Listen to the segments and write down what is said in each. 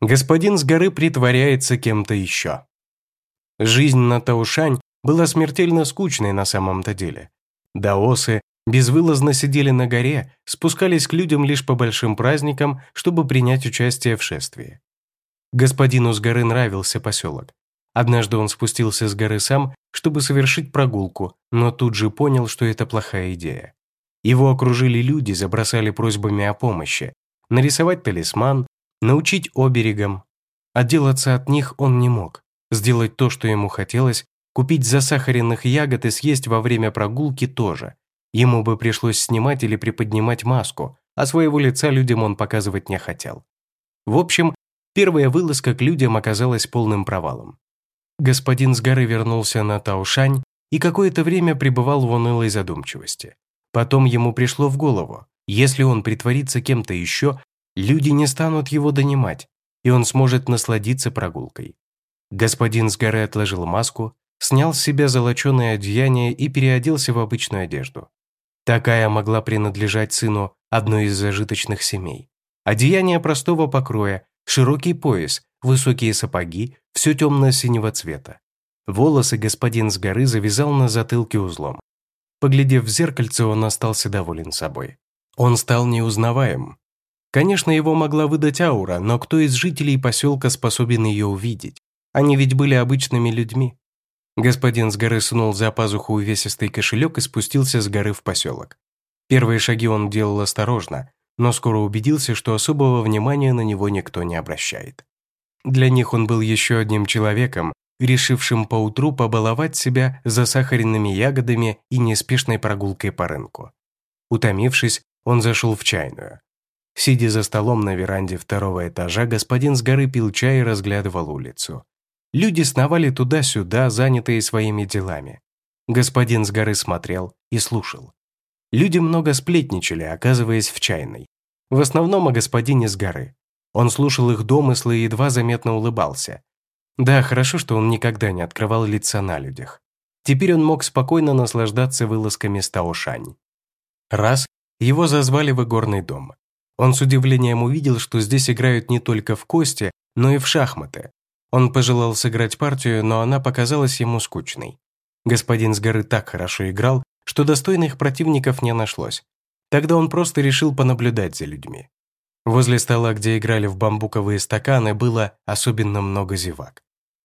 Господин с горы притворяется кем-то еще. Жизнь на Таушань была смертельно скучной на самом-то деле. Даосы безвылазно сидели на горе, спускались к людям лишь по большим праздникам, чтобы принять участие в шествии. Господину с горы нравился поселок. Однажды он спустился с горы сам, чтобы совершить прогулку, но тут же понял, что это плохая идея. Его окружили люди, забросали просьбами о помощи. Нарисовать талисман, научить оберегам. Отделаться от них он не мог. Сделать то, что ему хотелось, купить засахаренных ягод и съесть во время прогулки тоже. Ему бы пришлось снимать или приподнимать маску, а своего лица людям он показывать не хотел. В общем, первая вылазка к людям оказалась полным провалом. Господин с горы вернулся на Таушань и какое-то время пребывал в унылой задумчивости. Потом ему пришло в голову, если он притворится кем-то еще, люди не станут его донимать, и он сможет насладиться прогулкой. Господин с горы отложил маску, снял с себя золоченое одеяние и переоделся в обычную одежду. Такая могла принадлежать сыну одной из зажиточных семей. Одеяние простого покроя, широкий пояс, высокие сапоги, все темно-синего цвета. Волосы господин с горы завязал на затылке узлом. Поглядев в зеркальце, он остался доволен собой. Он стал неузнаваем. Конечно, его могла выдать аура, но кто из жителей поселка способен ее увидеть? Они ведь были обычными людьми. Господин с горы сунул за пазуху увесистый кошелек и спустился с горы в поселок. Первые шаги он делал осторожно, но скоро убедился, что особого внимания на него никто не обращает. Для них он был еще одним человеком, решившим поутру побаловать себя засахаренными ягодами и неспешной прогулкой по рынку. Утомившись, он зашел в чайную. Сидя за столом на веранде второго этажа, господин с горы пил чай и разглядывал улицу. Люди сновали туда-сюда, занятые своими делами. Господин с горы смотрел и слушал. Люди много сплетничали, оказываясь в чайной. В основном о господине с горы. Он слушал их домыслы и едва заметно улыбался. Да, хорошо, что он никогда не открывал лица на людях. Теперь он мог спокойно наслаждаться вылазками с Таошань. Раз его зазвали в игорный дом. Он с удивлением увидел, что здесь играют не только в кости, но и в шахматы. Он пожелал сыграть партию, но она показалась ему скучной. Господин с горы так хорошо играл, что достойных противников не нашлось. Тогда он просто решил понаблюдать за людьми. Возле стола, где играли в бамбуковые стаканы, было особенно много зевак.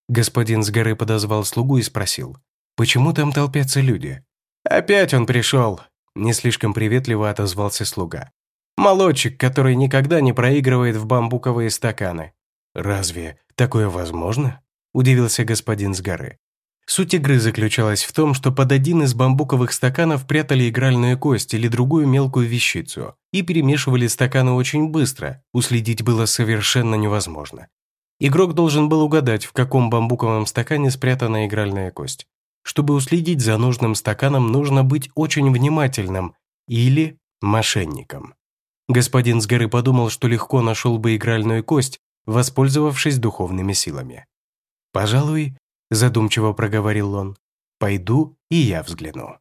Господин с горы подозвал слугу и спросил, «Почему там толпятся люди?» «Опять он пришел», – не слишком приветливо отозвался слуга. «Молодчик, который никогда не проигрывает в бамбуковые стаканы». «Разве такое возможно?» – удивился господин с горы. Суть игры заключалась в том, что под один из бамбуковых стаканов прятали игральную кость или другую мелкую вещицу и перемешивали стаканы очень быстро, уследить было совершенно невозможно. Игрок должен был угадать, в каком бамбуковом стакане спрятана игральная кость. Чтобы уследить за нужным стаканом, нужно быть очень внимательным или мошенником. Господин с горы подумал, что легко нашел бы игральную кость, воспользовавшись духовными силами. «Пожалуй, задумчиво проговорил он. «Пойду и я взгляну».